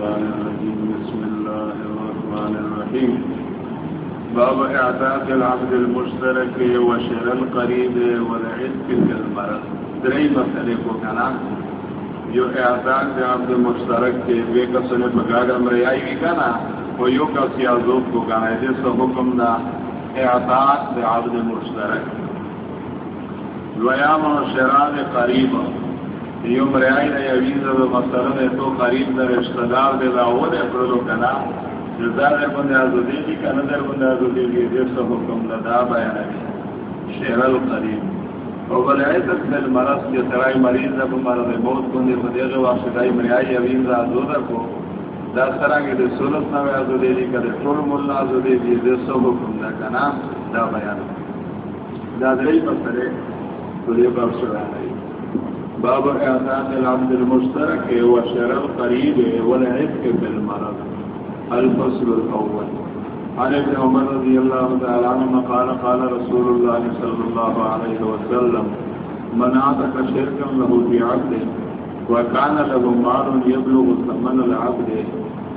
الشيطان الرجيم. بسم الله الرحمن الرحيم. باب اعتاق العبد المشترك وشر القريب والعتق في المرض. دري مسئلے کو کنا جو اعتاق عبد المشترک کے، بے کسنے بگاڑ امریائی بھی کنا وہ یو کا سیازوب کو کنا ہے جس کا حکم دا اعتاق عبد المشترک. ویام و شران قریب. یو مریائی نے یویز و مسئلہ نے تو قریب در اشتدار دے لاؤ دے پردو کنا جزار دے بندے آزودی کی کنا در بندے آزودی کی جس حکم لدا بیان ہے شہر القریب اور بلیائی تک دل مرض کے سرائی مریض ده دے مرض موت کندے فدیغ واسدائی مریائی یویز آزودہ کو دا سرا کے دے سولت نوے آزودی دی کدے ٹول ملنا آزودی دی جس حکم دا کنا دا بیان. دا دلی پسرے تو یہ باب سرا باب اعتاد العبد المشترك وشر القريب والعفك بالمرض الفصل الاول۔ عن ابن عمر رضي الله تعالى عنه قال قال رسول الله صلى الله عليه وسلم، من اعتق شركا له في عبد وكان له مال يبلغ ثمن العبد،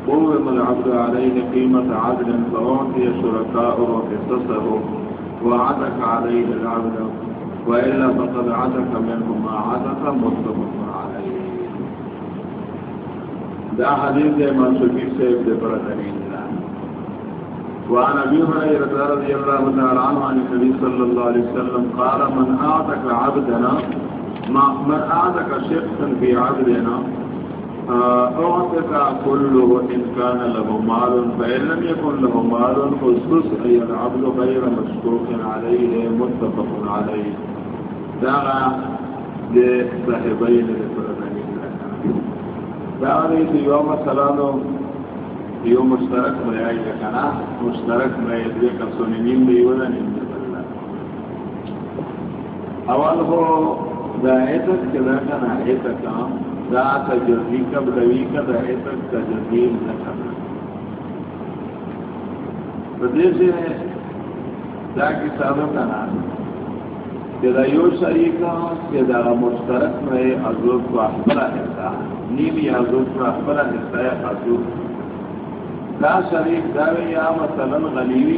قوم العبد عليه قيمة عدل فأعطي شركاؤه قصصه وعتق عليه العبد وإلا فقد عدك منه ما عدك مطلق عليه. دا حديث دے منصوبی سے ابن بردنین وعن ابي هريره رضي الله تعالى عنه عن النبي صلى الله عليه وسلم قال، من اعتق عبدنا ما من اعتق شخصا في عبدنا اعتق كله ان كان له مال فان لم يكن له مال خصوص اي العبد غير مشكوك عليه متفق عليه. داغا دے صاحبین دے پردانی داغا دے دے یو مسلانو یو مشترک میائی لکنا مشترک میائی دے کسونی نیم دے یو دا نیم دے اول ہو دا ایتک کدا کنا ایتکا دا تجربی کب دوی کا دا ایتک تجربی لکنا پردیسی دا کی کسانو کنا کہ دا یو شریکا کہ دا مشترک میں حضور کو احبرا حصہ، نیمی حضور کو احبرا حصہ ہے حضور دا شریک دا یا مثلا غلیوی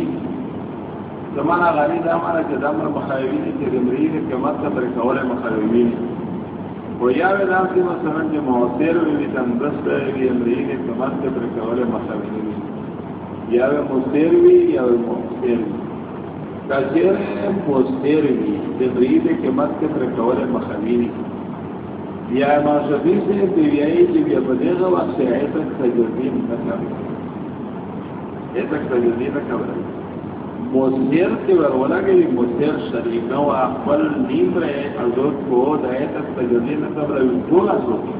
زمانا غلی دا مانا کہ دمر مخیوینی کہ دمرین قیمت کا پر کول مخیوینی و یا وی دا سی مثلا کہ موثیر وی تندست وی امرین قیمت کا پر کول مخیوینی یا وی موثیر وی یا وی موثیر وی. کچیر پوستیر بھی جبرید کے مت کے پر کول مخمینی یا ما شفی سے دیویائی جب یا بدیغ وقت سے آئے تک تجربین نکم اے تک تجربین نکم موسیر کے ورولا کے بھی موسیر شریکا و اقبل نیم رہے حضرت کو دائے تک تجربین نکم رہے دولا سوکی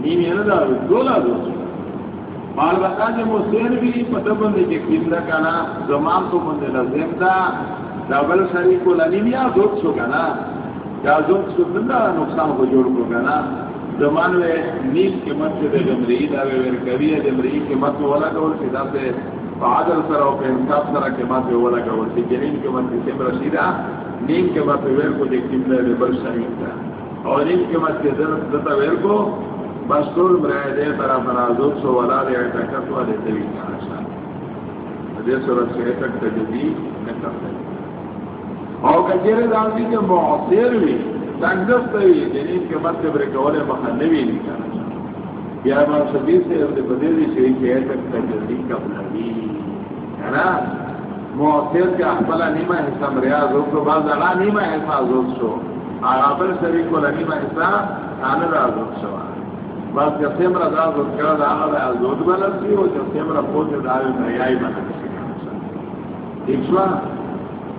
نیم یہ نہ دولا دولا مال بتا جو مسلم بھی پتہ بندے کے کیمرہ کنا زمان تو بندے لازم دا ڈبل سری کو لنیمیا دوت سو کنا یا دوت سو بندہ نقصان کو جوڑ کو کنا زمان میں نیل کے مت سے جمری، دا وے کبھی جمری، کے مت والا کا اور سیدھا سے بہادر سر او پہ انصاف سر کے مت والا کا اور سی جنین کے مت سے رشیدہ۔ نیم کے مت ویر کو دیکھ کیمرہ دے بل شریف تھا۔ اور نیم کے مت سے کے دتا ویر کو مستور برائے دے برا برا سو ولا دے ایتا کتوا دے تیوی کانشا دے سے ایتا تجدی اور کچھرے دانسی کے معصیر بھی تنگست بھی جنین یعنی کے مت کے برے کولے مخنوی نہیں کانشا یا امام شبیر سے ارد بدیدی شریف کے ایتا تجدی کبلوی ہے نا یعنی معصیر کے احبالا نیمہ حصہ مریاض ہو تو بعض اگا نیمہ حصہ زوب سو آرابر شریف کو لنیمہ حصہ آنے را زوب بس جب سے میرا دار کو کہا تھا ہے دودھ بلد کی ہو جب سے میرا پوچھ دار ریائی بلد کی ٹھیک سوا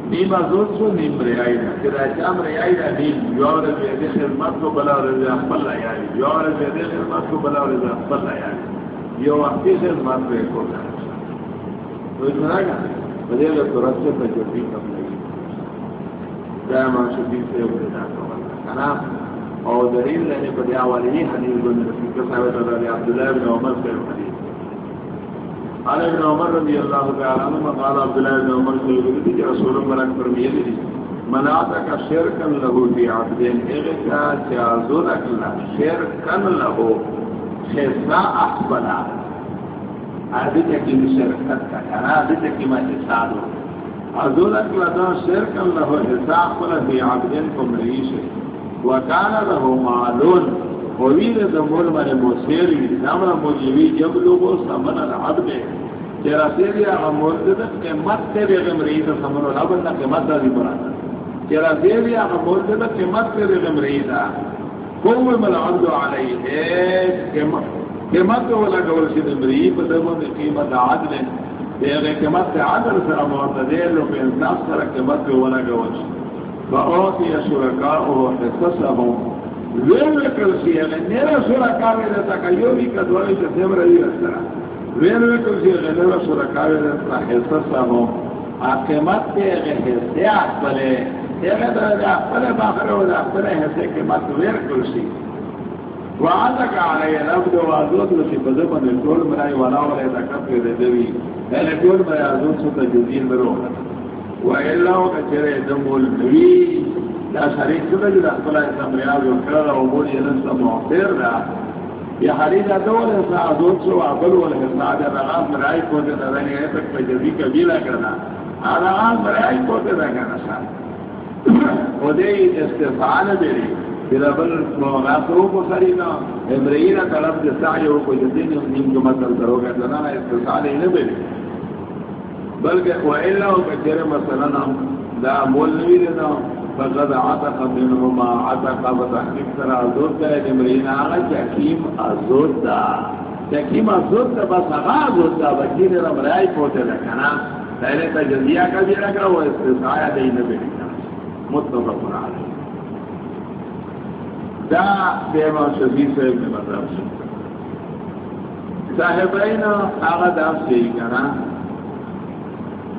نیم ازود سو نیم ریائی دا کہ راجام ریائی دا نیم جو اور دے خدمت کو بلا اور دے احمل ریائی جو اور دے خدمت کو بلا اور دے احمل ریائی یہ وقتی خدمت کو ایک ہو جائے تو اس میں گا مجھے لے تو رب سے تجربی کم لگی جائے معاشقی سے وہ دیتا کنا اور دلیل لینے پر دیا والی ہی حدیث بن رسول کے صاحب رضی عبداللہ بن عمر سے حدیث قال ابن عمر رضی اللہ تعالی عنہ قال عبداللہ بن عمر سے حدیث کہ رسول اللہ فرمیے دی مناتا کا شرکن لہو فی عبدین ایغتا چازو لکلا شرکن لہو حصہ اخبلا آدھی چکی میں شرکت کا کنا آدھی چکی میں حساب ہو حضورت لدہ شرکا لہو حصہ اخبلا فی عبدین کو مریش ہے وکانا لہو معلون وویر دمول من موسیری نامر موجوی جب لوگو سمن العبد چرا سیری آغا مورددت قیمت تیری غمری دا سمن العبد نا قیمت دا دی براتا چرا سیری آغا مورددت قیمت تیری غمری دا. قوم العبد علیه قیمت قیمت والا قول شد مری. بدمون قیمت عدل. دیگه قیمت عدل سر معتدل و انصاف سر قیمت والا قول شد. فاوتی شرکاء حصصهم. ویل کل سی اگر نیرا شرکاء ویل تکیوی کدوالی تسیم رئی رسرا ویل کل سی اگر نیرا حصصهم. قیمت تے اگر حصیات بلے اپنے باخر ہو جائے اپنے حصے کے مت ویر کرسی وعدہ کا علیہ نبد و عزوت لسی بزبن الکول مرائی والا والا ایتا کب عزوت ستا جزین برو و اللہ و کچرے لا دول سو عبل رغام مرائی کو دے کبھی جزی کرنا آرغام مرائی کو دے دا کرنا شاہ استفعال کو سرینا امرئینا طلب جساعیو کو جدین نیم مطلب کرو گا زنانا استفعال ہی بلکہ وإلا وكثير مثلا لا مولوی دینا فقد عتق منهما، عتق بتحقیق سرا ازود کرے کہ امرئین آغا چاکیم ازود دا. چاکیم ازود دا بس آغا ازود دا بچین رمرائی پوتے لکنا پہلے تا جزیہ کا بھی لگا وہ استفعال دی نبیری متفق علیہ دا دیما شفی صاحب نے مطلب سن صاحبین آغا دا سی کنا.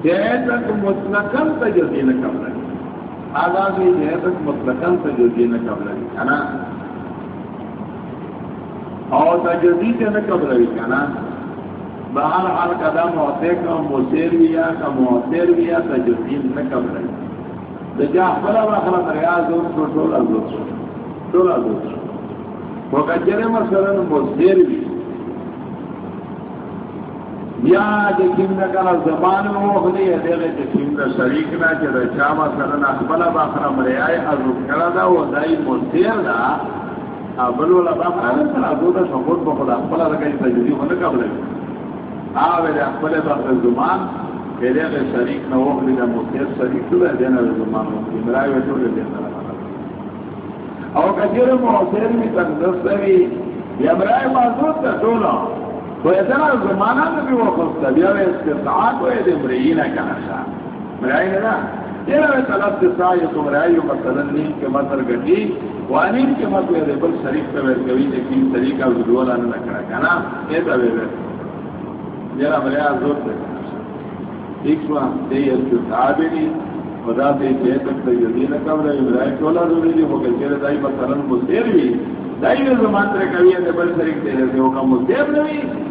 جہے تک مطلقاً تجزی نکم لگی آغا بھی جہے تک مطلقاً تجزی نکم لگی کنا؟ اور تجزی سے نہ نکم لگی کنا؟ بہر حال قدم ہوتے کا مصیر بیا کا معتیر بیا تجزی نکم لگی دجا خلا با خلا دریا زور شو ټول ازور شو ټول ازور شو وکجره مثلا مصدر وی یا د کیم دا کلا زمان مو خلی دغه د کیم شریک نه چې دا چا مثلا خپل با خلا مریای ازور کړه دا و دای مصدر دا ابل ولا با خلا سره ازور دا شو په خدا خپل راګی تجربه ونه قبل آوه دا خپل با زمان پہلے شریک نہ ہو خلی دا مخیر شریک تو ہے دینا دا زمان مخیر مرائی ویٹو لے دینا دا او کجیر مخیر می تک دستا یا مرائی معذور تا دولا تو ایتنا زمانہ دا بھی وہ خستا بیا وی استطاعت ہوئے دے مرئینا کنا شا مرائی نا دینا وی طلب تسائی تو مرائی مثلا نیم کے مطر گٹی وانیم کے مطر دے بل شریک پہ ویر کبھی دے کیم طریقہ دولا نکڑا کنا ایتا وی ویر جرا مرائی زور تے ایکوا دے استعابنی خدا دے جے تک تے یدین قبر ابراہیم تولا دوری دی ہو کے چرے دائی مثلا مصیر بھی دائی نے زمان تے کبھی تے بل شریک تے دے ہو کا مصیر نہیں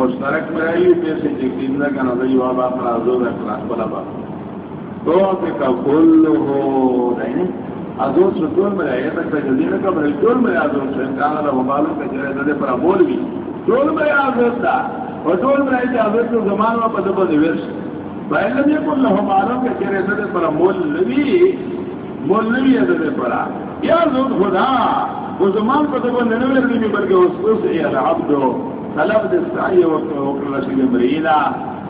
غبری سے مشترک مرائی پہ سے جکیم لگا نظری وابا پر حضرت احفلا با تو کہ کل ہو نہیں حضرت سے طول مرائی تک تجدین کا مرائی طول مرائی حضرت سے۔ انکان اللہ مبالو کہ جرے دے پر بول بھی۔ طول مرائی حضرت دا وټول راځي چې حضرت زمان او په دغه دی ورش باید دې په له مالو کې چې پر مول نبی مول نبی دې پر۔ یا زود خدا و زمان په دغه نه ورې دی بلکې اوس اوس یې طلب د سعی او وکړه چې مرینا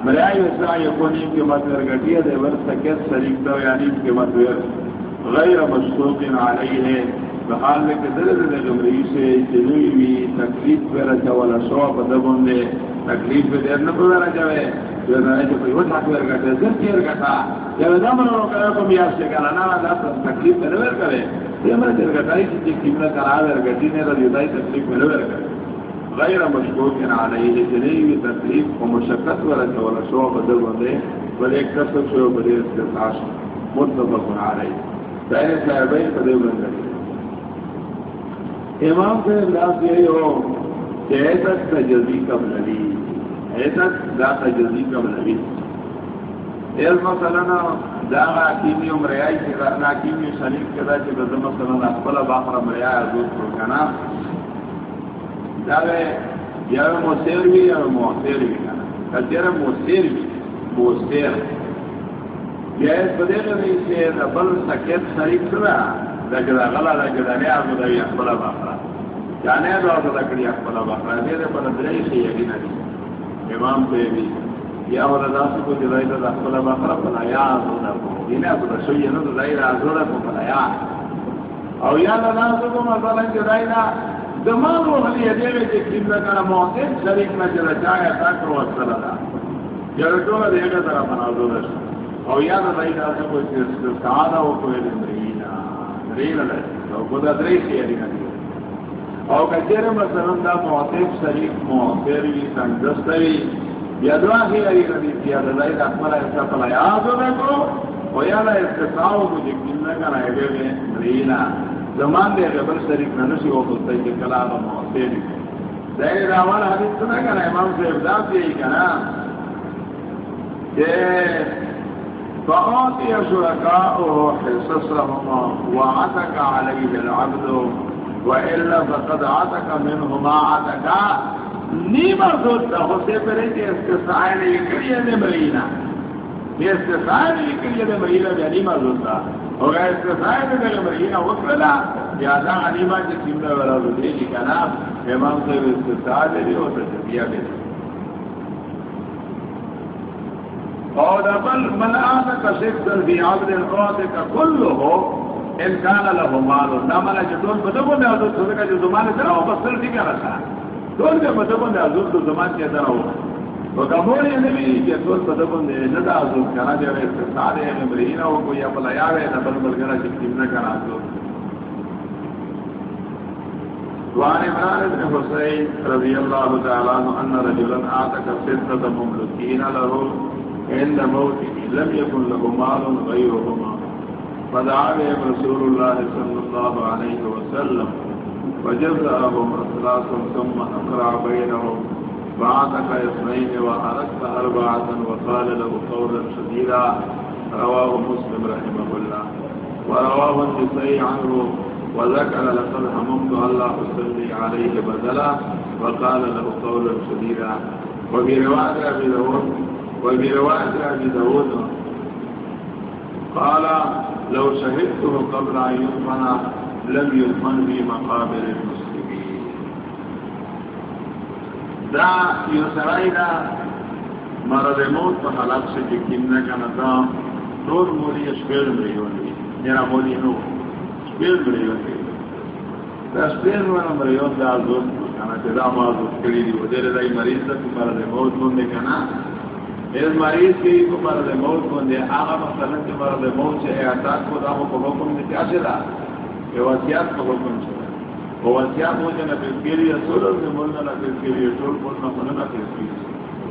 مریای سعی کو نیم کې مطلب غټیه دې ورته کې شریک دا یعنی کې مطلب غیر مشروط علیه بحال میں کہ دل دل غمری سے جنوی بھی تکلیف پہ رچا والا شو پہ دبون دے تکلیف پہ دیر نہ پہ رچا وے جو نہ جو کوئی وٹا کر گٹے زر کیر گٹا یا دا من رو کرے کو میاس سے کلا نہ دا تکلیف پہ کرے یہ من دل گٹائی کی کی کیمنا کرا ور گٹی نے رضی دای تکلیف پہ ور کرے غیر مشکوک علیہ جنیوی تکلیف و مشکت ورکا ولا شو بدل وندے بل ایک کسب شو بدے استثاش متفق علیہ۔ دائر صاحبین بدے وندے امام سے انداز یہ ہو کہ ایتت تجزی قبل لی ایتت لا تجزی قبل لی ایز مثلا دا حکیمی امریائی کی رہنا حکیمی شریف کے چی بزم مثلا اخبر باقر امریائی ازود کو کنا یا موسیر بھی یا موسیر بھی کچیر موسیر بھی موسیر یا اس بدے میں بھی سے بل سکیت شریف کرا لیکن غلا لیکن دنیا کو دی اخبر باقرا جانے دو تو لکڑی اخبر باقرا دے دے پر درائی سے یہ نہیں امام پہ بھی یا ہو کو جلائی دا اخبر باقرا پلا یا آزودا کو دینے کو رسوئی نو دلائی آزودا کو پلا یا او یا لنا سکو مثلا جلائی دا زمان و غلی دیوے چی کم لکنا موتن شریک نا جرا چاہیا تاکر وصل دا جرا چولا دیگا ترا منازو دشت او یا دا دائی دا سکو چی سعادا و کوئی دمرینا رینا لشت او کدا دریسی یعنی ندی او کچیر مثلا دا موتن شریک موتن وی سنگستوی یا دعا ہی اری ندی کیا دا دائی دا اکمالا ایسا پلا یادو دکو او یا دا استثاو کو جی کم لکنا ایوے زمان دے غبر شریف نہ نشی ہو تو کہ کلام مؤثر دے۔ راوال حدیث سنا کنا امام سے ابداع یہی کنا کہ فاعطي شركاؤه حصصهم وعتك عليه العبد وإلا فقد عتك منهما عتك۔ نیمہ سوچتا ہو سے پہلے کہ استثائی نے یہ کریے دے مرینا یہ استثائی نے یہ کریے دے مرینا بھی نیمہ سوچتا اور ایسے صاحب اگر مہینہ وصلا یا دا علیمہ کی سمنا والا رضی کی امام صاحب استثاء دے دی اور تجزیہ دے دی اور بل من آتا کا شکر بھی عبد القوات کا کل ہو انسان له مال۔ نہ مالا جو جی دون بدبو نے حضرت صلی جی جو زمانے سے رہا بس سر ٹھیک رکھا۔ دون کے بدبو نے حضرت تو زمان کے اندر ہو تو کموری نبی کے دون بدبو نے ندا حضرت کہنا جو ہے استثار ہے مبرہینہ ہو کوئی اپلا یاوے نہ بل بل گرہ جب نہ کرا حضرت وعن عمران بن حسين رضي الله تعالى عنه أن رجلا آتك ستة مملكين له عند موته لم يكن له مال غيرهما فدعا بهم رسول الله صلى الله عليه وسلم فجزأهم أثلاثا ثم أقرع بينهم بعثك اثنين وأردت أربعة وقال له قولا شديدا. رواه مسلم رحمه الله. ورواه النسائي عنه وذكر لقد هممت الله أصلي عليه بدلا وقال له قولا شديدا. وفي رواية أبي داود وفي رواية أبي داود قال لو شهدته قبل أن يدفن لم يدفن في مقابر المسلمين دا يسرائي دا مرد موت فحلق سے جکن کنا دا دور مولی اشپیر مریون میرا مولی نو اشپیر مریون دا اسپیل اشپیر مریون دا زور کنا جدا معذور کری دی. ودیر دای مریض دا کو مرد موت مندے کنا. اس مریض کی کو مرد موت بندے آغا مثلا کہ مرد موت سے اعتاد کو دا کو حکم نے کیا چلا کہ وصیات کو حکم چلا وہ وصیات ہو جانا پھر کے لیے سولر سے بولنا نہ پھر کے لیے ٹول بولنا ہونا نہ پھر کی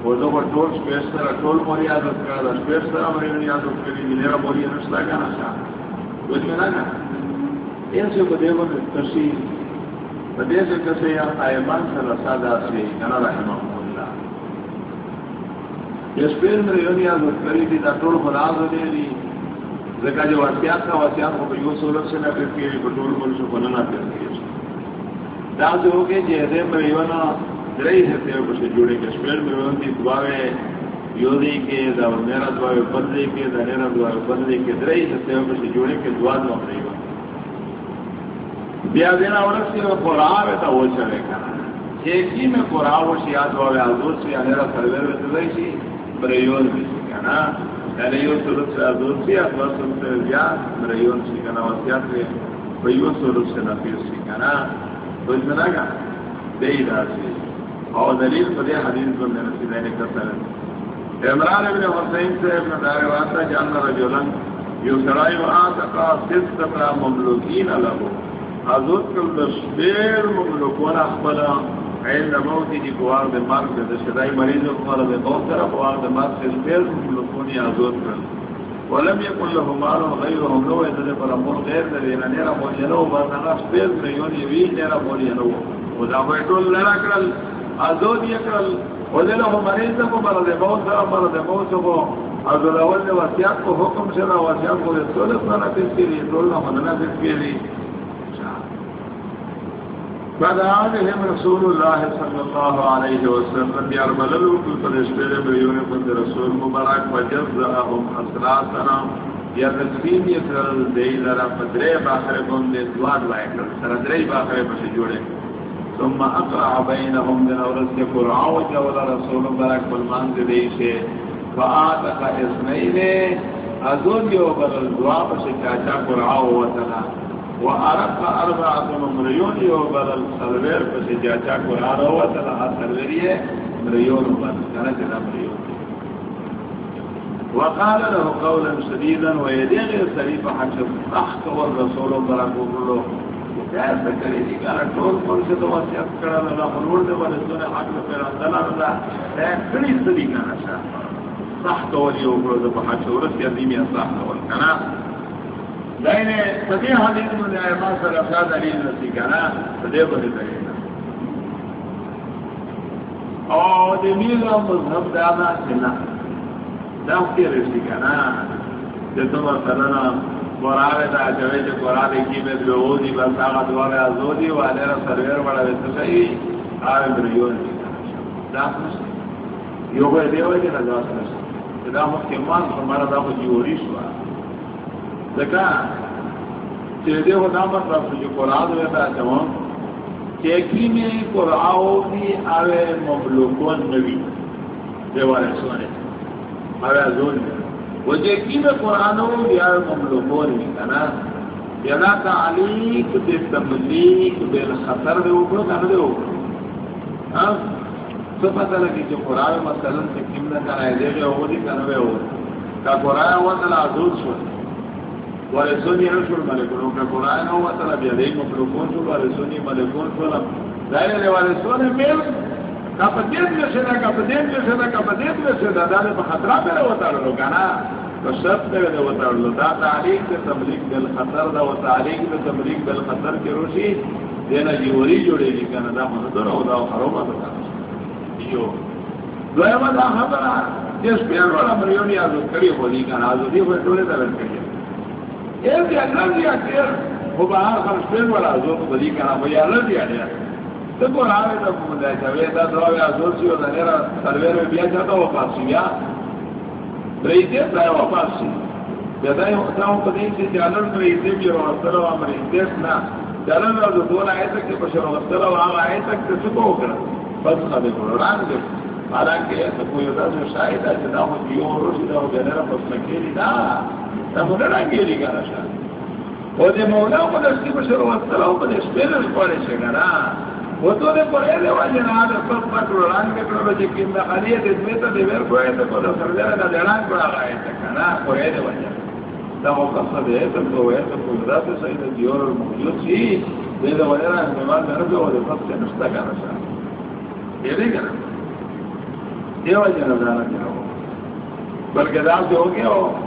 وہ تو وہ ٹول اسپیس طرح ٹول موری عادت کرا تھا اسپیس طرح مری نہیں عادت کری میرا موری رشتہ کیا نہ چاہ کچھ میں نہ ان سے کو دیو تشریح بدے سے کسے یا ایمان سے رسادہ سے جنا رحمہ اس پیر میں یونی آزاد کری تھی تا ٹول خدا آزاد دے دی زکا جو واسیات کا واسیات کو یو سولت سے نہ پھر کیے بٹول مل سے بنا نہ پھر کیے دا سے ہو گئے جہدے میں یونا درئی ہتے ہو کچھ جوڑے کے اس پیر میں یون کی دعاوے یو کے دا میرا دعاوے بدلے کے دا نیرا دعاوے بدلے کے درئی ہتے ہو کچھ جوڑے کے دعا دعا رہی ہو بیا دینا ورک سے وہ قرآن تا وہ چلے کنا ایک ہی میں قرآن و شیعات دعاوے حضور سے یا نیرا سرویر میں تدائی سی بریون بھی کنا یعنی یو سلوک سے ازور سی اتوا سلوک سے زیاد بریون سی کنا وسیعت سے بیو سلوک سے نفیر سی کنا تو اس میں لگا دے دا سی اور دلیل پر حدیث کو میں نسی دینے کا سر۔ عمران ابن حسین سے ابن دار واسطہ جاننا رجولن یو سرائی وہاں تکا ست تکا مملوکین لگو حضرت کل دشبیر مملوکون اخبرا عین موتی دی گوار دے مرگ دے شدائی مریض و کمال دے موت کرا گوار دے مرگ سے سپیر ملکونی آزود کر ولم يكن له مال غيره لو دے پر غير غیر دے نہ نیرا مولی سبيل با نہ سپیر میونی وی نیرا مولی نو و دا وے ټول کو موت کرا موت کو ازل اول دے کو حکم سے نہ کو دے سولت پیش پیش فدعاهم رسول الله صلى الله عليه وسلم يرمل الوكل فالاشبير بريون قد رسول مبارك وجزأهم حسراتنا يرسين يسر الدين لرا فدري باخر قم دي دواد وعكر سردري باخر بشجوڑه ثم اقرع بينهم من اورس کے قرآن وجول رسول مبارك بالمان دي ديشه فآتق اسمين ازون يو بدل دعا بشكاچا قرآن وطنا وعرق اربعة مليون يو بدل سلوير پس جاچا قرآن هو تلا سلوير یہ مليون بدل كان جدا وقال له قولا شديدا ويديغ والرسول کری دی ٹول سے تو وسیعت کرا لگا خلور دے والے حق کڑی کانا شاہ اوپر دے ورس یا دیمی کانا دائنے سدی حدیث میں نے ایمان سر افشاد علی نسی کنا سدی او دی مذہب کی رسی کنا دی قرآن دا جو قرآن کی میں دو ہو دی بس آگا دوارے آزو دی والے را سرویر بڑا آرے بریون دی یو دیوے دا دا دکا چیدے ہو نامت مطلب رفت جو قرآن ہوئے تا جوان چیکی میں قرآن دی آوے مبلوکون نبی دیوارے سونے، آوے ازون وہ چیکی میں قرآن ہو دی آوے مبلوکون نبی کنا یدا تعلیق دے تملیق دے خطر دے اوپر کنا دے اوپر۔ ہاں؟ تو پتہ لگی جو قرآن مثلا چکیم نہ کنا ہے دے گئے ہو دی کنا ہو۔ کا قرآن ہوا تلا ازون سونے ورسونی رسول ملکون کا قرآن ہوا تلا بیدی مخلوقون شو ورسونی ملکون شو دائر ورسونی میل کپا دید میں سے دا کپا دید میں سے دا کپا دید میں سے دا دا دے خطرہ پہ ہوتا رہو کنا تو شرط پہ دے ہوتا دا تعلیق دے تملیق دل خطر دا و تعلیق دے تملیق دل خطر کے روشی دینا جیوری جوڑے گی کنا دا مندر ہو دا خروبا دا کنا یو دویمہ دا خبرہ جس پیار والا مریونی آزو کری خودی کنا آزو دی ہوئے ٹولے دا لڑکے ایک دیا نہ دیا دیر وہ باہر خرچ پین والا حضور بدی کنا وہ یا دیا دیا تو کو راوے تو مندے چوے تا دعا وی حضور سی اور نیرا سرویر میں بیا جاتا وہ پاس بیا رئیتے تا وہ پاس جدا ہوتا ہوں پدی سے جانن رئیتے بھی اور اثر و امر دیس نہ جانن اور دو آئے تک کہ بشر اثر و آگ آئے تک کہ سکو کرا بس خدے کو ران دے حالانکہ تو کوئی ہوتا جو شاہد ہے جدا ہو دیو اور روشدہ ہو جنرا پس مکیلی نا مولا کو دستی بشر وصلہ کو دس پیرس پڑے سے گنا وہ تو نے پڑے دے واجے نہ دے پر پٹو ران کے کرو جے کیم نہ خالی دے میں تو دے کوے تے کو سر دے نہ دڑان پڑا گئے تے کنا کوے دے واجے تا ہو کا سب ہے تو ہے تو کوئی ذات سے دیور موجود سی دے دے واجے نہ مہمان نہ جو دے پس سے نستا کرا سا یہ دے کرا یہ واجے نہ بلکہ دام جو ہو گیا ہو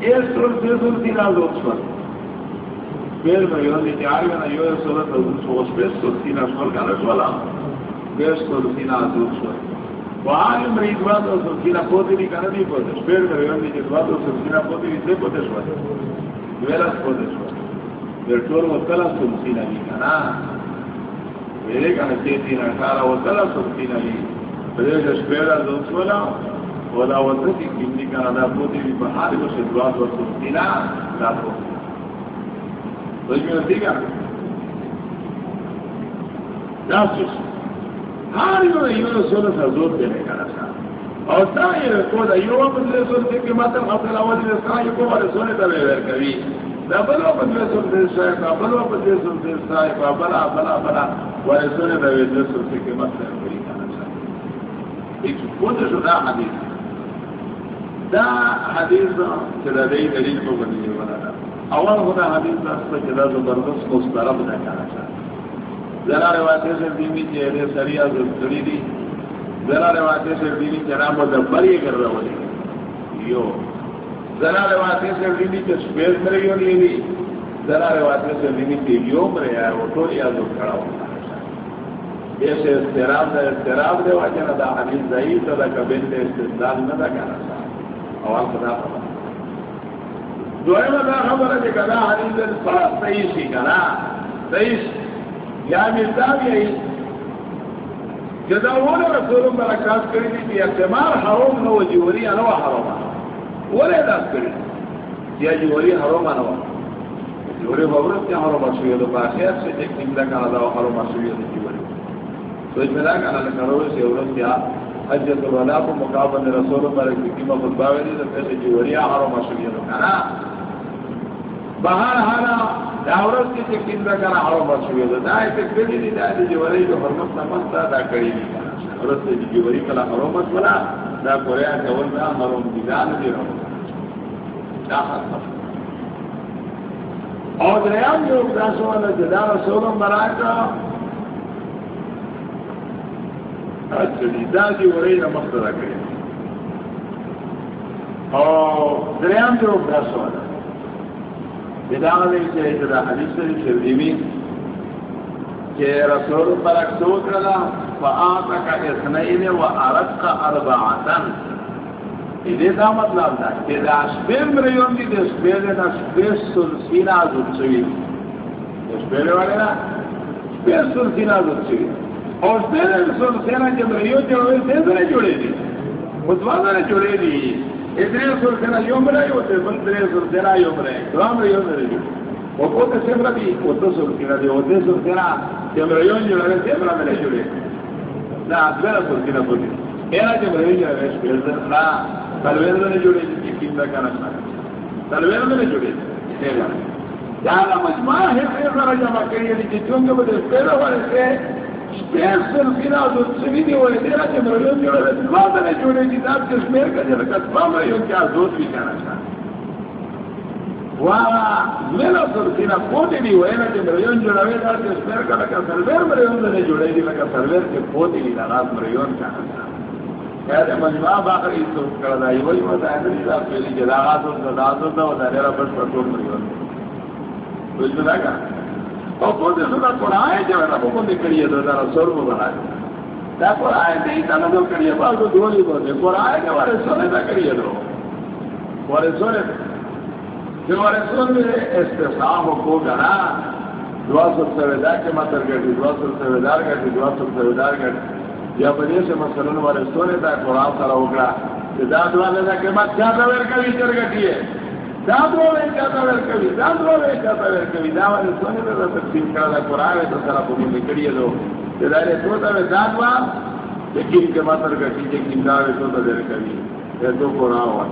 ایک صورت سے صورت تین وہ آئی مرید تین آل پوتی نہیں کانا نہیں پوتے ولا وزن کی کا ادا پوتی بھی بہار کو سے دعا تو لا تو تو یہ ہوتی گا جاسوس ہار یو یو سونا سر زور دینے کا رسا اور تا یہ یو بدلے سن کے کہ مطلب اپنے اول دے سا کو والے سونے دا ویر کبھی دا بلا بدلے دے کا بلا بدلے سن دے کا بلا بلا بلا والے سونے دا ویر سن کے کہ مطلب کبھی کا ایک کو دے دا حدیث دا حدیث کہ دا دلیل کو بنی والا اول خدا حدیث دا کہ زبردست مسترب دا کا رسا ذرا روایتیں سے دیوی چہرے سریا کڑی دی ذرا روایتیں سے دیوی چہرا مدبر یہ کر رہا ہوئی یو. ذرا روایتیں سے دیوی کے سپیس میں یو لی دی ذرا روایتیں سے دیوی کے یو میں آئے وہ تو یا جو کھڑا ہوتا ایسے استراب دے استراب دے واجہ نہ دا حدیث ضعیف دا کبین دے استدلال نہ دا کہنا سا اول خدا خبر. دوئے میں دا خبر ہے کہ کدا حدیث صحیح سی کنا صحیح یا ملتا بھی ہے جدا وہ رسول برکات کری دی کہ اعتمار حرام نو جوری انو حرام وہ لے داس کری یا جوری حرام انو جوری بورت کیا حرام شوی دو باخیر سے ایک نیم کانا دا حرام شوی دو جوری سوچ میں دا کانا سے اورت کیا حجت الولا کو مقابل رسول برکات کی مفت باوی دی، تو پہلے جوری حرام شوی دو کانا بہار حالا داورت کی تکیم دا کنا حرم بسوی دا دا ایت کلی دی، دا دی جی جوری جو حرمت نمت دا دا کری دی۔ حرمت دی جی جوری کلا حرم بسولا دا کوریا کول دا حرم دی، دا ندی رو دا حرم اور دریان جو اکداسو جدا رسولم براکا اچھا دی دا جوری نمت دا کری اور دریان جو بحث اکداسو والا بداغلی سے جدا حدیث سے شردیمی کہ رسول پرک سو کرلا فآتا کا اثنین و عرد کا اربعاتن یہ دا مطلب دا کہ دا سپیم ریون دی دا سپیم دا سپیم سلسین آزود سوی دا سپیم والے نا سپیم سلسین آزود سوی اور سپیم سلسین جب ریون جوڑے سے جوڑے دی۔ متوازن جوڑے دی۔ ادرے سر سنا یوم رہے ہوتے بل درے سر سنا یوم رہے دوام رہے ہوتے رہے وہ پوتے سمرا بھی اوتو سر سنا دے اوتے سر سنا جم رہے ہوں جو رہے سمرا میں رہے جڑے نا، ادرے سر سنا پوتے میرا جم رہے جو رہے شپیر سر نا تلویر میں جڑے جی کیم دا کانا سنا تلویر میں جڑے دی۔ میرا جانا مجمع ہے پھر ذرا جمع کریے جی چونکہ بدے پہلے والے سے سپیشل فینا جو سوی دی ہوئے دیرا چھ مریون دلوان دنے جوڑے جی داد کشمیر کا جلکہ سپا مریون کیا دوت بھی کہنا چاہتا وانا میرا سر فینا پوتی دی ہوئے نا چھ مریون جوڑے دے داد کشمیر کا لکا سرویر مریون دنے جوڑے دی لکا سرویر کے پوتی دی داد مریون کہنا چاہتا کہتے مجمع باقر اس کردہ ہی وہی ہوتا ہے دلی دا پہلی جداغات ہوتا دا ہوتا ہوتا دیرا بس پر تو مریون کچھ بدا کہا سنا قرآن جو ہے نا وہ بندے کریے تو ذرا سر میں بنا دے۔ قرآن دے ہی تانا کریے، بس تو دولی قرآن کے بارے سنے دا کریے دو بارے سنے جو بارے سنے استثام کو گنا، دعا سب سویدار کے مطر گٹی دعا سب سویدار گٹی دعا سب سویدار گٹی یا بجے سے مسلن والے سونے دا قرآن سارا اکڑا، کہ دا دعا لینا کہ مت کیا دویر کبھی چر گٹی ہے۔ دادو میں کیا تھا کبھی دادو میں کیا تھا کبھی دا والے سونے میں تقسیم کرا تھا قرآن تو سارا کو مجھے کڑی ہے تو دارے تو تھا میں دادوا لیکن کے ماتر کا چیزیں کم دا تو تھا دیر کبھی یہ تو قرآن ہوا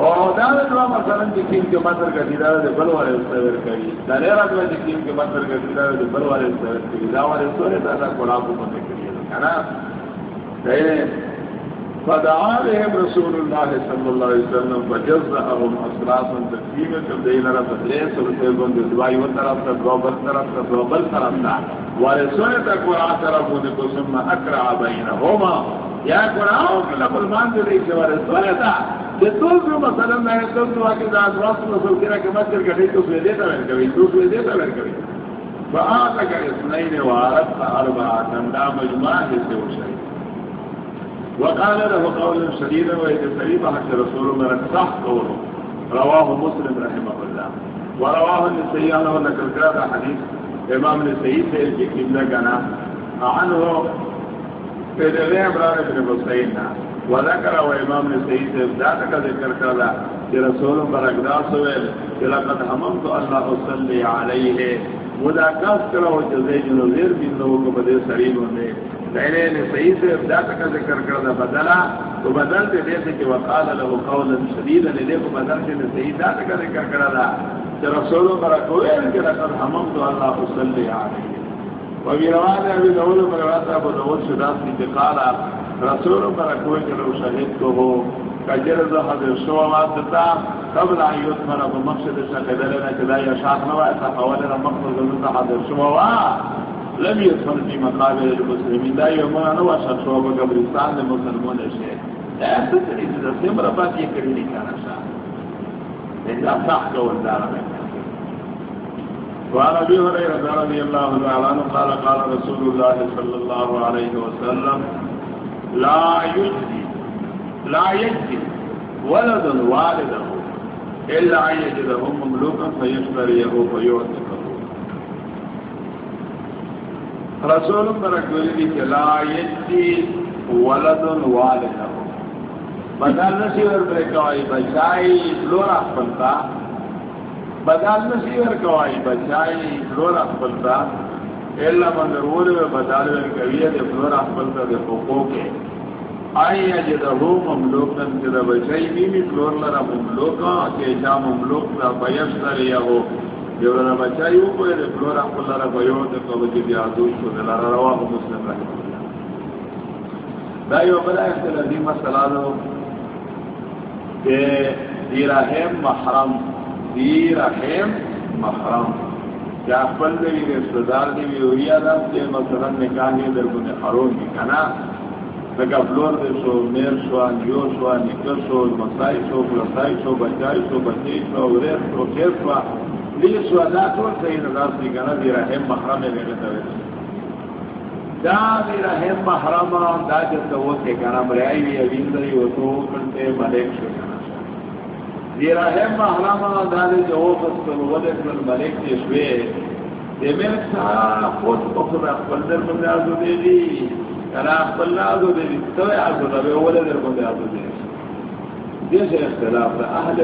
اور دارے دعا مثلا جکیم کے ماتر کا دیدار دے بل والے اس طرح کبھی دارے رات میں جکیم کے ماتر کا دیدار دے بل والے اس طرح کبھی دا والے سونے تھا قرآن کو مجھے کڑی ہے نا فدعا بهم رسول الله صلى الله عليه وسلم فجزأهم أسراسا تكفيما كبدين رفت ليس رسيبون دعائي وطرف تدوبل طرف تدوبل طرف تا ورسولة قرآن طرفون ثم أكرع بينهما یا قرآن کے لفظ مان دے رہی سے ورسولة تا کہ تو جو مثلا میں تو تو آکے دا ادواس رسول کرا کہ مسجد کٹھے تو سوے دیتا ہے کبھی، تو سوے دیتا ہے کبھی۔ فآتك اثنين وعرفت أربعة دا مجمع جسے وشري وقال له قول شديدا وإذا سليم حتى رسول من الصح قوله رواه مسلم رحمه الله. ورواه النسيء عنه أن كالكرات حديث إمام النسيء سيد جكيم لكنا عنه في دليل عمران بن حسين. وذكر وإمام النسيء سيد ذاتك ذكر كذا. رسول من أقدار سويل لقد هممت أن أصلي عليه. مذاکرات کرو جزے جنو زیر بندو کو بدے سرین ہونے پہلے نے صحیح سے ذات کا ذکر کر دا بدلا، تو بدل سے دے کہ وقال له قولا شديدا نے کو بدل سے صحیح ذات کا ذکر کر دا کہ رسولوں پر کوئی کہ لقد حمم تو اللہ صلی علیہ۔ و بھی روان ابھی دول پر واتا ابو دول شدا کی قال رسولوں پر کوئی کہ لو شہید کو ہو کجر ذهب الشوامات تا قبل ان يثمر بمقصد شكدلنا كذا يشاط نوائتا فولنا مقصد ذهب الشوامات لم يدخل في مقابل المسلمين لا يومنا نوا شخصوا بقبرستان المسلمون الشيء لا تدري إذا سمر بات يكرني كان شاء إذا صح قول دار وعن أبي هريرة رضي الله تعالى عنه قال قال رسول الله صلى الله عليه وسلم، لا يجزي لا يجزي ولد والده إلا أن يجده مملوكا فيشتريه فيعتقه رسول برکولی دی چلا یتی ولد والد بدل نسی ور برکوائی بچائی لور اخبلتا بدل نسی ور کوائی بچائی لور اخبلتا ایلا من رول بدل ور کویه دی لور اخبلتا دی حقوقی آئی اجدہو مملوکن چدا بچائی بیمی فلور لرا مملوکا چیچا مملوک دا بیشتر یہو یو را بچای او کو دې فلور خپل را بيو ته کو چې بیا دوی شو دل را رواه مسلم رحم الله دا یو بل اختلافي مسله ده چې دی رحم محرم، دی رحم محرم۔ یا خپل دې رشتہ دار دی وی یا دا چې مثلا نکاح یې درونه حرام دي کنه لکه فلور دې شو میر شو انیو شو نکاح شو مسای شو پلسای شو بچای شو بچی شو ورې شو خیر شو دی سوادا ټول صحیح نظر دی کنه دی رحم محرم دی نه دی دا دی رحم محرم دا چې ته وته کنه مړای وی ویندري او تو کنته ملک شو کنه دی رحم محرم دا دی چې او پس په وله کل ملک دی شوې دی مې سره خود په خپل خپل در باندې خپل ته در دې؟ اختلاف اهل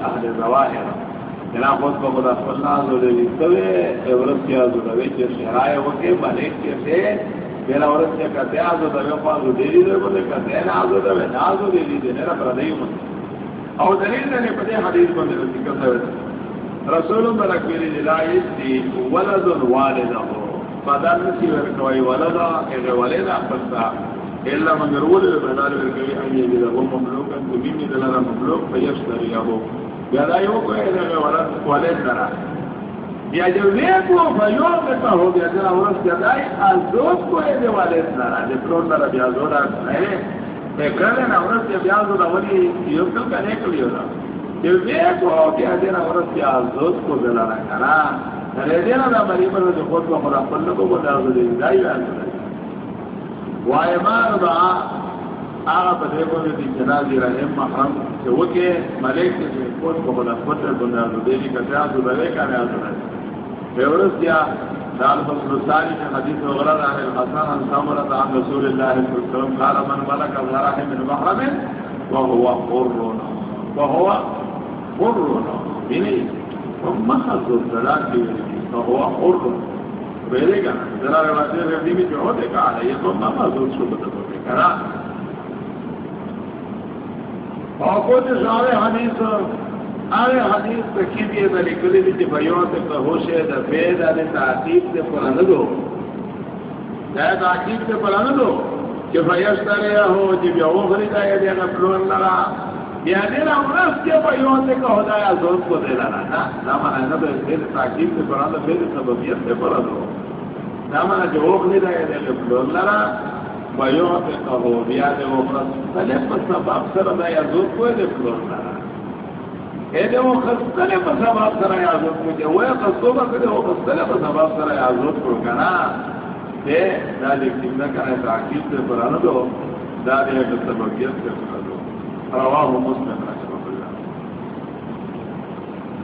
اهل خود کو خدا فلنا زو دے توے اورت کیا زو دے چ شرائع ہو کے بنے کے سے میرا اورت کیا کہتے ہیں دے پا زو دے دے بولے کہتے ہیں زو دے نا زو دے دے میرا پر نہیں من او دلیل نے پتے حدیث کو ہے رسول اللہ کی ہدایت دی ولد والد ہو بدل کی ور کوئی ولد اے ولد پتا الا من رول بدل ور کوئی ان یہ وہ مملوک ان بھی دلارا مملوک فیشتری ہو یادا یو کو ہے کہ والا والے کرا یا جو وے کو بھائیو کہتا ہو گیا جرا ورس یادا ازوت کو ہے دے والے کرا دے پرو نہ بیا زورا ہے تے کرے نہ ورس یا بیا زورا ولی یو کو کرے کلیو نا جو وے کو ہو گیا جرا ورس یا ازوت کو دلا کرا. کرے مری خود کو خدا پل کو بتا دے دای وای ما رضا، آغا پا دیکھو دی جنازی رحم محرم، کہ وہ کہ ملیک سے خود کو بلا خود کا تیازو کا نیازو فیورس دال عن رسول وسلم، قال من الغرح من محرم وهو وهو فهو حر بيرے گا ذرا روایت ربی میں جو ہوتے کہا ہے یہ تو نہ محضور شو بدل کرا سارے حدیث آرے حدیث تکی بھی دا فید تعقیب دو تعقیب کہ ہو جب وہ خریدا ہے پلون لگا یا دینا انس کے بیوں تے کہو دا یا زور کو دے لانا نا ناما ہے نا تو فید تعقیب تے پرانا فید سببیت تے پرانا دو ناما جو وہ خریدا ہے دیا پلون لگا بیوت کہو بیا دے وہ خستلے پر سباب سر دا یزود کوئے دے فلور نارا اے دے وہ خستلے پر سباب سر یزود کوئے دے وہ خستو با کدے وہ خستلے پر سباب سر یزود کوئے کنا دے دا دے کمنا کنا تعقیب دے پرانا دو دا دے اگر سببیت دے پرانا دو رواہ مسلم رحمہ اللہ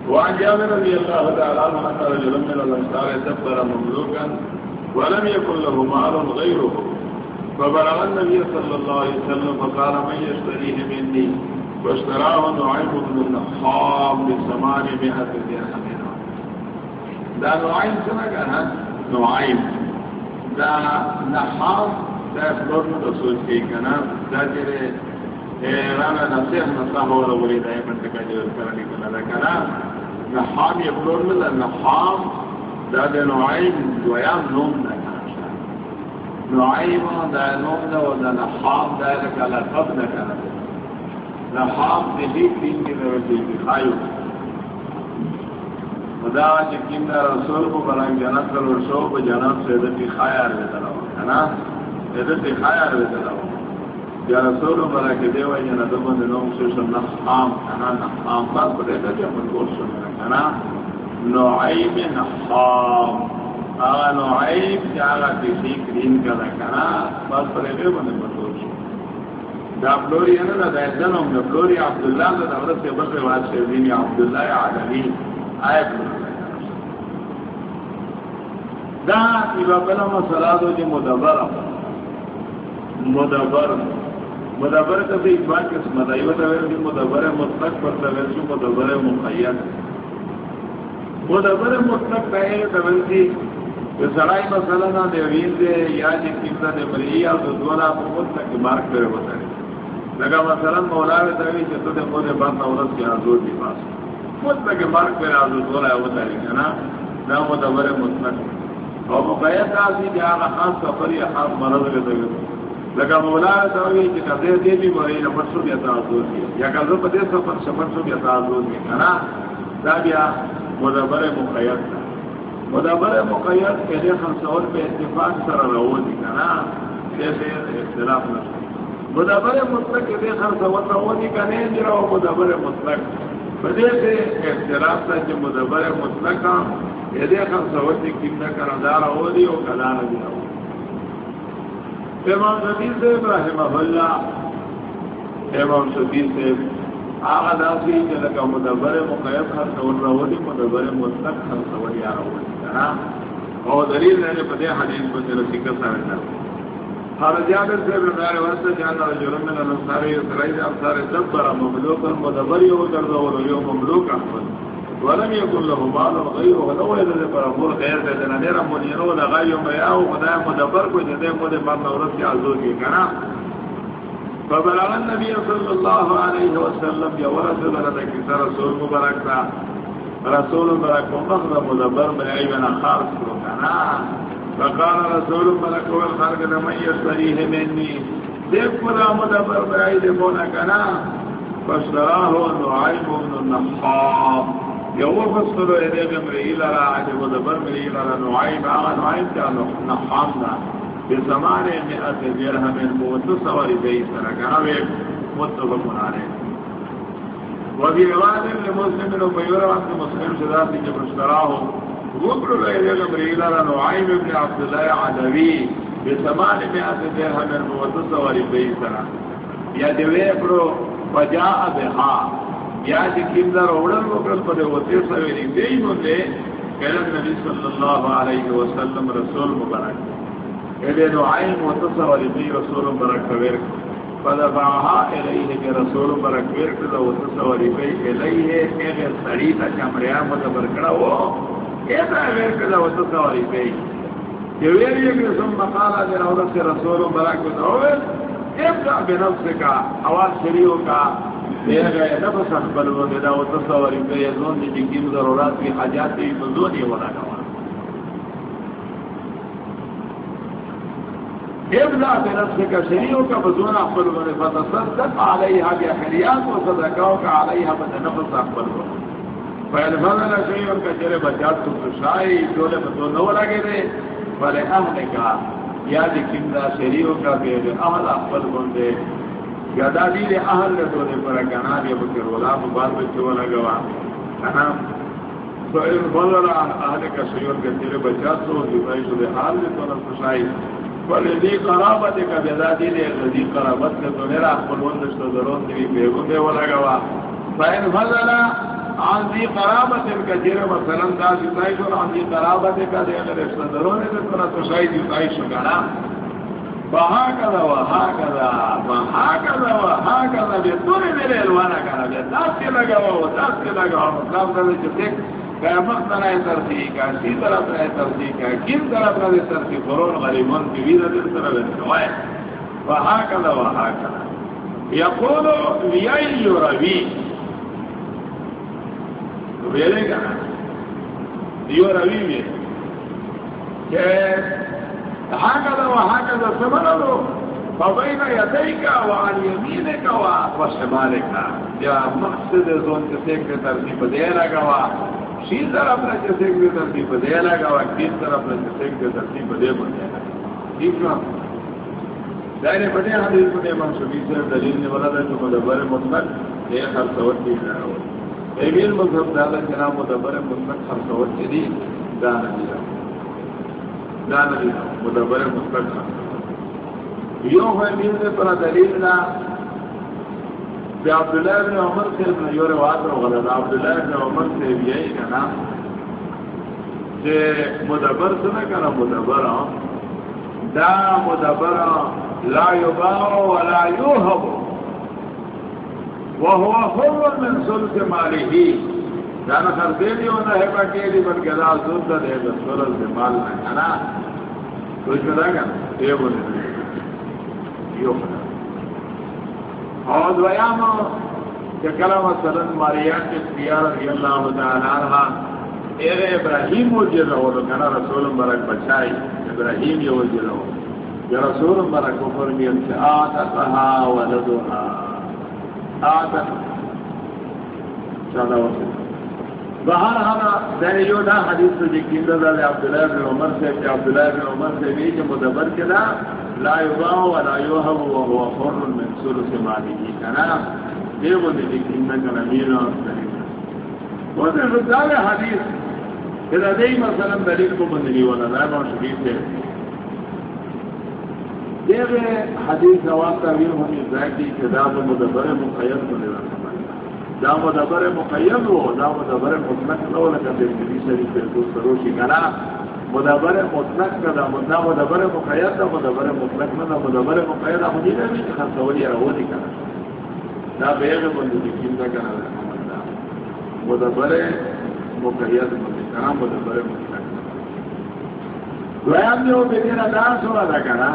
وعن جابر رضي الله تعالى عنه أن رجلا من الأنصار سفر مملوكا ولم يكن له مال غيره. فبلغ النبي صلى الله عليه وسلم فقال من يشتريه مني؟ واشتراه نعيم بن النخام بثمان مئة درهم. دا نعيم سنة كان نعيم. دا نحام دا فلور نو سوچ کے کنا دا جرے رانا نصیح نصاح ہو رہا ولی دا ایمن تکا جو کرنی نحام یہ فلور نحام دا دا نوعیم دویام نوم دا کنا دا نوم دا و نحام دا لکا لقب دا کنا نحام دی لیک دین کی دا خدا چکیم دا رسول کو برنگ جنت کر ورشو کو جنت سے خایا روی دلاو کنا دتی خایا روی دلاو یا رسول کو برنگ دیو ای جنت بند نوم سوشن نخام کنا نخام بات بڑے دا جا من گوش سننا کنا نوعیم نخام آغا نوعیم جا آغا کسی کرین کنا کنا بات بڑے دا من گوش دا فلوری انا دا ایزنم دا فلوری عبداللہ دا دا ورس بس رواد سے شیرین عبداللہ عالمی آیت دا ایبا بلا مسئلہ دو جی مدبر مدبر مدبر مدبر کا بھی ایک بات قسمت آئی بتاویر جی مدبر مطلق پر تاویر جی مدبر مقید. مدبر مطلق تاویر تاویر جی کہ سڑائی مسئلہ نا دیوین دے یا جی کمتا دے مری یا دو دولا مطلق مارک کرے بتاویر لگا مثلا مولا تاویر جی تو دے مودے بات نورت کی حضور دی پاس مطلق مرگ پر آزو دولا ہے وہ تاریخ ہے نا نا مدبر مطلق. اور مقید آزی کہ آگا خاص سفر یا خاص مرض کے دے لگا مولا تاوی کہ کدے دے بھی مری نہ پرسو بھی اتا آزو کی یا کدے پدے سفر سفر سو بھی اتا آزو کی ہے نا دا بیا مدبر مقید تھا مدبر مقید کے لیے خمسور پہ اتفاق سر رہو دی کنا جیسے اختلاف نہ مدبر مطلق کے لیے خمسور رہو دی کنے جرا مدبر مطلق. بدے سے اختلاف تھا جو مدبر مطلق یہ دیکھا سوچ کتنا کرندار ہو دی اور کلا نہ دیا ہو امام شبیر سے ابراہیم اللہ. امام شبیر سے آغا داسی کہ لگا مدبر مقیب ہر سور رہو مدبر مطلق ہر سور یا رہو دی ہاں؟ اور دلیل رہنے پدے حدیث کو تیرا سکر سارے ہر جابر سے بنار واسطہ جانا رجل من الانصار اسرائیل انصار دبر مملوکا، مدبر یو کر دو یو مملوک احمد ولم يكن له مال غير ولو يد پر امور غیر دے دنا نیر مونینو لگا یو میا او خدا مدبر کو دے مود مر نورت کی عزو کی کنا فبلغ النبي صلى الله عليه وسلم يا ورسول الله رسول مبارک تھا رسول مبارک کو مدبر میں ایبن خاص کو کنا فقال رسول ملك والخلق لمن يشتريه مني. دیکھ خدا مدبر برائی دیکھونا کنا فاشتراه نعيم بن النحام یو فسرو ایدے بمرئی لرا عجب مدبر مرئی لرا نعيم آغا نعيم کیا نحام دا. بزمان مئت درهم موتصور بیسر کنا بے متفقن آنے وفي رواد لمسلم وبيورا عند مسلم شداتي جب اشتراه وقر ليلة جبريل نعيم بن عبد الله علوي بثمان مئة درهم الموتس وربي سنة يا دويبرو فجاء بها یا چې يا دكيم در اولن وقر قد وطير سويري بيمون دي قال النبي صلى الله عليه وسلم رسول مبارک مبارك إذا نعيم وطس وربي رسول مبارك فبرك فدفعها إليه كرسول مبارك فبرك وطس وربي إليه إغير سريطة كمريان متبركنا وو کیسا ہے ویر کدا وہ تو سواری پہ یہ ویر یہ کہ سم مقالہ دے رہا سے رسول برا کو تو ابدا بنفس کا آواز شریعوں کا دیر گئے نفس اخبر وہ تو سواری پہ زون دی ضرورات کی حاجات ہونا ابدا بنفس کا شریعوں کا بزون اخبر وہ فتصدق علیہا بحریات و صدقاؤ کا علیہا بنفس اخبر وہ۔ فیل فضل کا چلے بچات تو شائی چولے میں لگے دے۔ بلے اہل یا لیکن دا شریعوں کا بے اہل احفل بندے۔ یا دا دید اہل لے تو دے پر گنا دے بکر، ولا مبار بچے والا گوا. کنا فیل فضل اہل کا شیئر کا چلے بچات تو دے تو دے حال لے تو نو شائی بلے دی قرابت کا بے دا دید دی قرابت لے تو میرا احفل بندش تو ضرورت دی بیگون دے والا گوا. فیل فضل عن ذي قرابة كثيرة مثلا دا جتائش عن ذي قرابة كثيرة رشتہ درون ہے تو نہ تو شاید جتائش گنا فهكذا وهكذا وهكذا وهكذا بطول میرے الوانا کنا بے داس کے لگا ہوا داس کے لگا ہوا مطلب دا جو دیکھ قیامت نہ رہے ترسی کا سی طرف رہے ترسی کا کن طرف رہے ترسی فرون غریبون کی ویر دل طرف روائے وہاں کلا وہاں کلا یقول ویائی یو روی ویلے گا یو روی میں کہ ہاں کلا وہاں کلا سمرا لو فبین یدیک و یا مقصد زون کے سیک کے ترتیب دے لگا شی طرف نے کے سیک کے ترتیب دے لگا و کس طرف نے کے سیک کے ترتیب دے بنے ٹھیک ہے دائرے بڑے حدیث میں منصوبی سے دلیل نے بولا تھا جو مدبر مطلق ایک ہر سوت کی رہا ہو ایمیل مذہب دادا کے نام مدبر مطلق ہر سوت کی دی دانا دیا دانا مدبر پر دلیل نہ عبداللہ عمر سے یو روایت رو غلط عبداللہ عمر سے یہی کہنا کہ مدبر سنا کنا مدبر ہاں. دا مدبر لا يباع ولا يوهب وهو حر من سلط ماله دانا خرزیلی ہونا ہے باکی بلکہ لا سلط دے بسلط مال نہ کنا کچھ بتا گا یہ بولے اور دویام کہ کلام صدن ماریان کے سیار رضی اللہ تعالی عنہ ایر ابراہیم و جل رہو تو کنا رسول مبارک بچائی۔ ابراہیم یہ و جل رہو یا رسول مبارک کو فرمی ان انسے آتتہا ولدہا آتت چاہتا وقت بہر ہانا دہی یو دا حدیث تو جکین دا عبداللہ بن عمر سے کہ عبداللہ بن عمر سے بھی کہ مدبر کے دا لا يباع ولا يوهب وهو حر من ثلث ماله كنا دیو دې کې څنګه نبینا او دې رضال حدیث کله دې مثلا دلیل کو باندې ولا لا ما شریف دې دغه حدیث نواز تعبیر ہونی ذاتی کہ دا مدبر مقید کو لے رہا۔ دا مدبر مقید ہو دا مدبر مطلق نہ لگا دے دی شریف کو سروشی کنا مدبر مطلق کا دا مدنا مدبر مقید دا مدبر مطلق نہ دا مدبر مقید دا مجھے نہیں کہ خرچولی رہو دی کرا دا بیغ بندو دی کیم دا کرا دا مدبر مقید بندی کرا مدبر مطلق دویام جو بگیر دا سوا دا کرا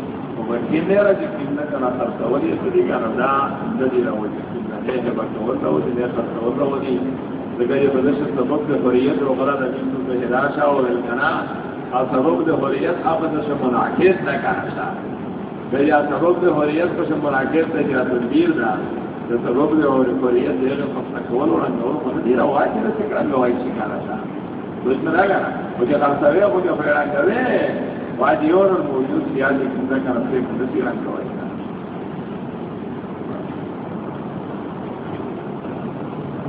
وہ کنے را جی کتنا کرا سر تو دی دا ندی را وہ جی کتنا ہے جب تو وہ دی نے سر تو وہ سبب کے فریت رو غرا دا جن تو ہداشا اور الکنا اور سبب دے حریت آپ نے سے منعقد نہ کہا سبب دے حریت کو سے منعقد نہ تدبیر دا تو سبب دے حریت دے گا پس کول نور کو دی رہا ہے کہ سے کرا لو ایسی کہا تھا تو اس میں لگا مجھے خرچہ ہے باجی اور موجود سیاسی کندہ کا رفتے